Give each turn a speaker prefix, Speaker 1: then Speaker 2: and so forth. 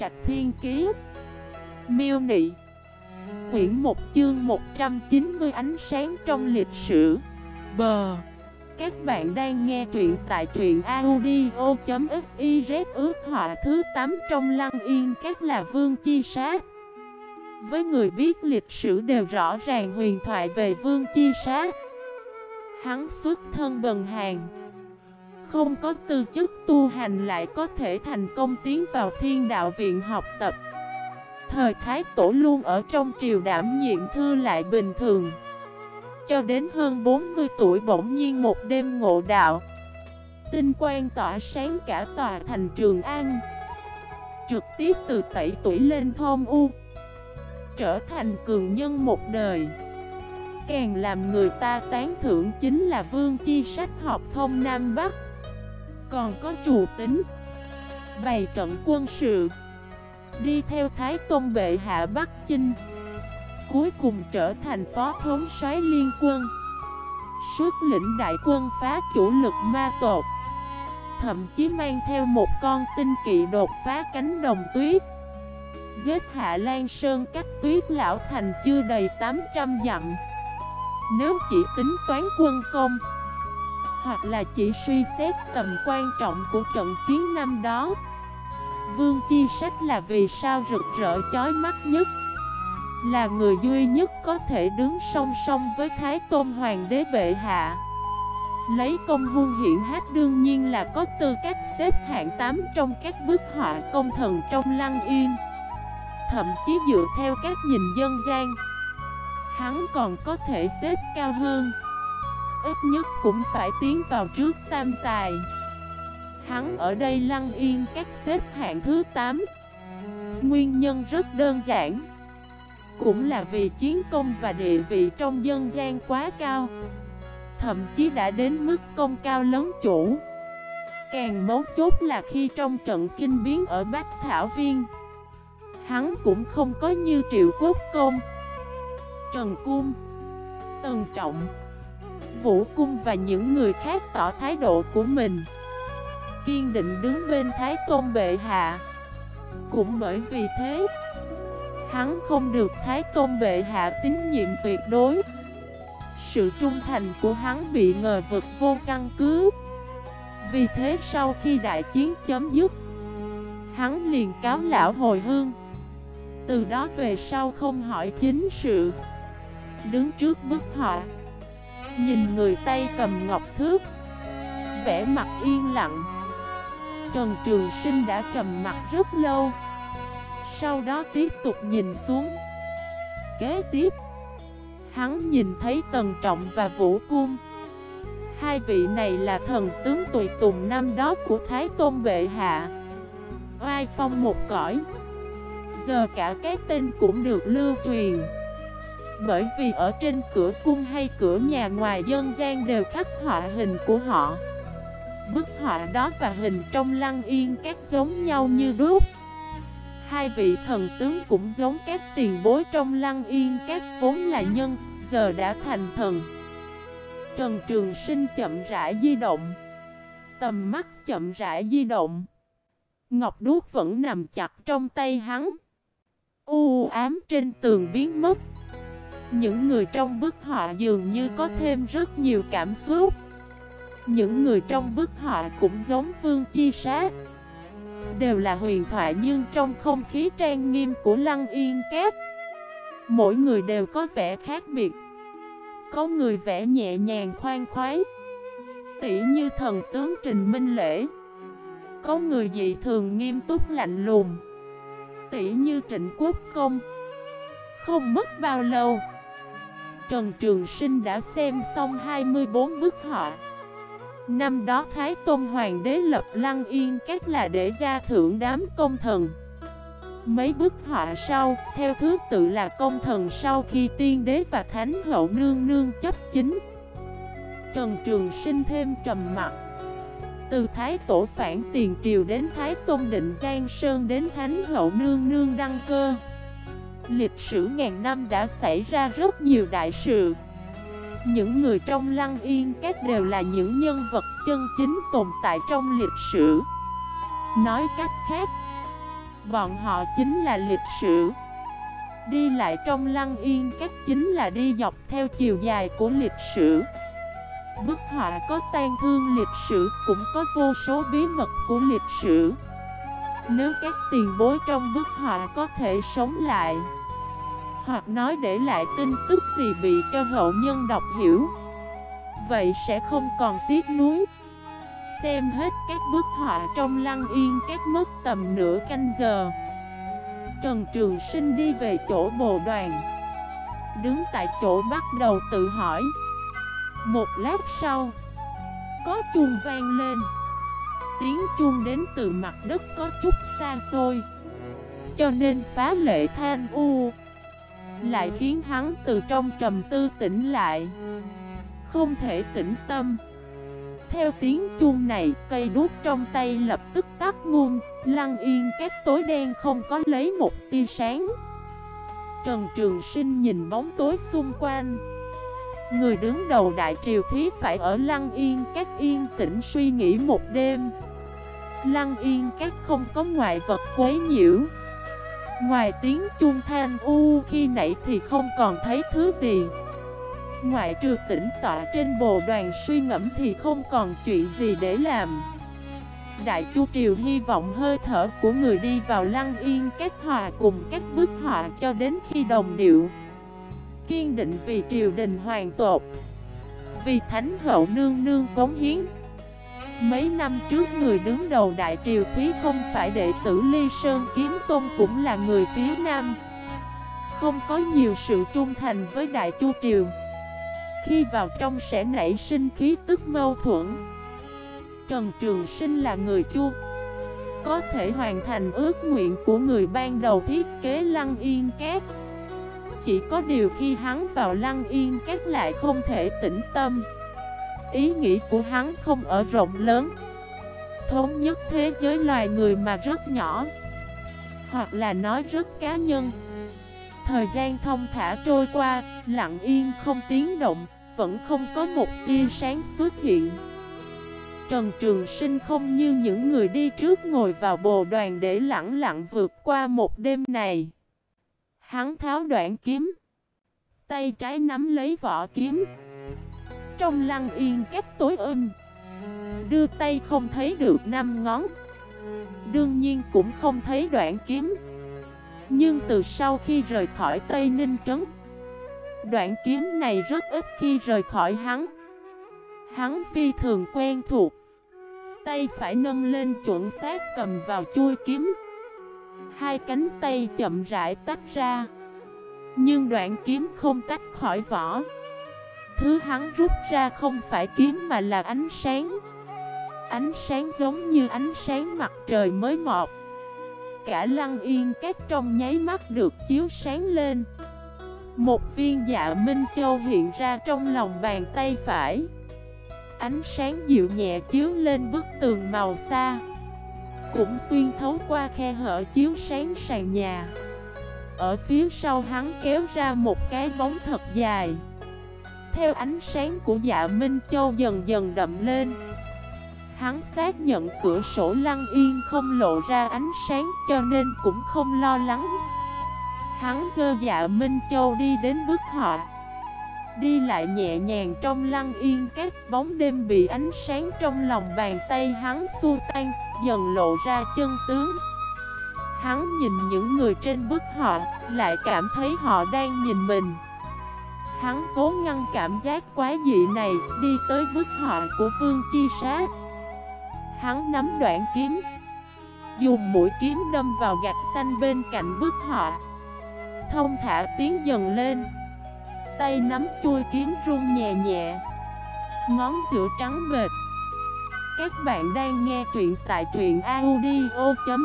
Speaker 1: Trạch Thiên Kiế Miêu Nị. Quyển 1 chương 190 ánh sáng trong lịch sử. Bờ Các bạn đang nghe truyện tại truyện audio.xyz ước họa thứ 8 trong lăng yên các là vương chi sát. Với người biết lịch sử đều rõ ràng huyền thoại về vương chi sát. Hắn xuất thân bần hàng không có tư chất tu hành lại có thể thành công tiến vào thiên đạo viện học tập. Thời Thái Tổ luôn ở trong triều đảm nhiệm thư lại bình thường. Cho đến hơn 40 tuổi bỗng nhiên một đêm ngộ đạo, Tinh quang tỏa sáng cả tòa thành Trường An, Trực tiếp từ tẩy tuổi lên thôn U, Trở thành cường nhân một đời. Càng làm người ta tán thưởng chính là vương chi sách học thông Nam Bắc. Còn có chủ tính. Bày trận quân sự. Đi theo Thái Tôn Bệ Hạ Bắc Chinh. Cuối cùng trở thành phó thống soái liên quân. Suốt lĩnh đại quân phá chủ lực ma tột Thậm chí mang theo một con tinh kỵ đột phá cánh đồng tuyết. Giết Hạ Lan Sơn cách tuyết lão thành chưa đầy 800 dặm. Nếu chỉ tính toán quân công hoặc là chỉ suy xét tầm quan trọng của trận chiến năm đó. Vương Chi Sách là vì sao rực rỡ chói mắt nhất? Là người duy nhất có thể đứng song song với Thái Tôn Hoàng đế bệ hạ. Lấy công hung hiển hát đương nhiên là có tư cách xếp hạng 8 trong các bức họa công thần trong lăng yên. Thậm chí dựa theo các nhìn dân gian, Hắn còn có thể xếp cao hơn. Ít nhất cũng phải tiến vào trước tam tài. Hắn ở đây lăng yên các xếp hạng thứ 8 Nguyên nhân rất đơn giản. Cũng là vì chiến công và địa vị trong dân gian quá cao. Thậm chí đã đến mức công cao lớn chủ. Càng mấu chốt là khi trong trận kinh biến ở Bách Thảo Viên, Hắn cũng không có như triệu quốc công, Trần Cung, Tần Trọng Vũ Cung và những người khác tỏ thái độ của mình. Kiên định đứng bên Thái Tôn Bệ Hạ. Cũng bởi vì thế, Hắn không được Thái Tôn Bệ Hạ tín nhiệm tuyệt đối. Sự trung thành của hắn bị ngờ vực vô căn cứ. Vì thế sau khi đại chiến chấm dứt, Hắn liền cáo lão hồi hương. Từ đó về sau không hỏi chính sự. Đứng trước bức họa Nhìn người tay cầm ngọc thước Vẽ mặt yên lặng. Trần Trường Sinh đã trầm mặt rất lâu, Sau đó tiếp tục nhìn xuống. Kế tiếp, Hắn nhìn thấy Tần Trọng và Vũ Cung. Hai vị này là thần tướng tùy tùng năm đó của Thái Tôn Bệ Hạ. Oai phong một cõi, Giờ cả cái tên cũng được lưu truyền. Bởi vì ở trên cửa cung hay cửa nhà ngoài dân gian đều khắc họa hình của họ. Bức họa đó và hình trong lăng yên các giống nhau như đúc. Hai vị thần tướng cũng giống các tiền bối trong lăng yên các vốn là nhân, giờ đã thành thần. Trần Trường Sinh chậm rãi di động. Tầm mắt chậm rãi di động. Ngọc đuốc vẫn nằm chặt trong tay hắn. U ám trên tường biến mất. Những người trong bức họa dường như có thêm rất nhiều cảm xúc. Những người trong bức họa cũng giống Vương Chi Sát. Đều là huyền thoại nhưng trong không khí trang nghiêm của Lăng Yên Cát Mỗi người đều có vẻ khác biệt. Có người vẽ nhẹ nhàng khoan khoái, Tỉ như thần tướng Trình Minh Lễ. Có người dị thường nghiêm túc lạnh lùng, Tỉ như Trịnh Quốc Công. Không mất bao lâu Trần Trường Sinh đã xem xong 24 bức họa Năm đó Thái Tôn Hoàng đế lập Lăng Yên Các là để ra thưởng đám công thần. Mấy bức họa sau, theo thứ tự là công thần sau khi tiên đế và thánh hậu nương nương chấp chính. Trần Trường sinh thêm trầm mặt Từ Thái Tổ phản tiền triều đến Thái Tôn Định Giang Sơn đến Thánh hậu nương nương đăng cơ. Lịch sử ngàn năm đã xảy ra rất nhiều đại sự. Những người trong lăng yên, các đều là những nhân vật chân chính tồn tại trong lịch sử. Nói cách khác, Bọn họ chính là lịch sử. Đi lại trong lăng yên, các chính là đi dọc theo chiều dài của lịch sử. Bức họa có tan thương lịch sử, cũng có vô số bí mật của lịch sử. Nếu các tiền bối trong bức họa có thể sống lại, Hoặc nói để lại tin tức gì bị cho hậu nhân đọc hiểu, Vậy sẽ không còn tiếc nuối. Xem hết các bức họa trong lăng yên các mất tầm nửa canh giờ. Trần Trường Sinh đi về chỗ bồ đoàn, Đứng tại chỗ bắt đầu tự hỏi. Một lát sau, Có chuông vang lên. Tiếng chuông đến từ mặt đất có chút xa xôi Cho nên phá lệ than u Lại khiến hắn từ trong trầm tư tỉnh lại Không thể tĩnh tâm theo tiếng chuông này, cây đuốc trong tay lập tức tắt nguồn, lăng yên các tối đen không có lấy một tia sáng. Trần Trường Sinh nhìn bóng tối xung quanh. Người đứng đầu đại triều thí phải ở lăng yên các yên tĩnh suy nghĩ một đêm. Lăng yên các không có ngoại vật quấy nhiễu. Ngoài tiếng chuông than u khi nãy thì không còn thấy thứ gì. Ngoại trừ tỉnh tọa trên bồ đoàn suy ngẫm thì không còn chuyện gì để làm Đại Chu Triều hy vọng hơi thở của người đi vào lăng yên các hòa cùng các bức họa cho đến khi đồng điệu Kiên định vì triều đình hoàng tột Vì thánh hậu nương nương cống hiến Mấy năm trước người đứng đầu đại triều thí không phải đệ tử Ly Sơn Kiếm Tôn cũng là người phía Nam. Không có nhiều sự trung thành với đại chu triều. Khi vào trong sẽ nảy sinh khí tức mâu thuẫn. Trần Trường Sinh là người chu. Có thể hoàn thành ước nguyện của người ban đầu thiết kế Lăng Yên Cát Chỉ có điều khi hắn vào Lăng Yên Cát lại không thể tĩnh tâm. Ý nghĩ của hắn không ở rộng lớn. Thống nhất thế giới loài người mà rất nhỏ Hoặc là nói rất cá nhân. Thời gian thông thả trôi qua, lặng yên không tiếng động, vẫn không có một tia sáng xuất hiện. Trần Trường Sinh không như những người đi trước ngồi vào bồ đoàn để lặng lặng vượt qua một đêm này. Hắn tháo đoạn kiếm Tay trái nắm lấy vỏ kiếm. Trong lăng yên các tối ôm. Đưa tay không thấy được năm ngón. Đương nhiên cũng không thấy đoạn kiếm. Nhưng từ sau khi rời khỏi Tây Ninh Trấn, Đoạn kiếm này rất ít khi rời khỏi hắn. Hắn phi thường quen thuộc. Tay phải nâng lên chuẩn xác cầm vào chui kiếm. Hai cánh tay chậm rãi tách ra. Nhưng đoạn kiếm không tách khỏi vỏ. Thứ hắn rút ra không phải kiếm mà là ánh sáng. Ánh sáng giống như ánh sáng mặt trời mới mọt Cả lăng yên các trong nháy mắt được chiếu sáng lên. Một viên dạ Minh Châu hiện ra trong lòng bàn tay phải. Ánh sáng dịu nhẹ chiếu lên bức tường màu xa. Cũng xuyên thấu qua khe hở chiếu sáng sàn nhà. Ở phía sau hắn kéo ra một cái bóng thật dài. Theo ánh sáng của dạ Minh Châu dần dần đậm lên. Hắn xác nhận cửa sổ lăng yên không lộ ra ánh sáng cho nên cũng không lo lắng. Hắn dơ dạ Minh Châu đi đến bức họ, Đi lại nhẹ nhàng trong lăng yên các bóng đêm bị ánh sáng trong lòng bàn tay hắn xua tan Dần lộ ra chân tướng. Hắn nhìn những người trên bức họ, Lại cảm thấy họ đang nhìn mình. Hắn cố ngăn cảm giác quá dị này Đi tới bức họa của Vương Chi Sát. Hắn nắm đoạn kiếm, Dùng mũi kiếm đâm vào gạch xanh bên cạnh bức họa. Thông thả tiến dần lên, Tay nắm chui kiếm run nhẹ nhẹ. Ngón giữa trắng bệt Các bạn đang nghe truyện tại truyện audio.fif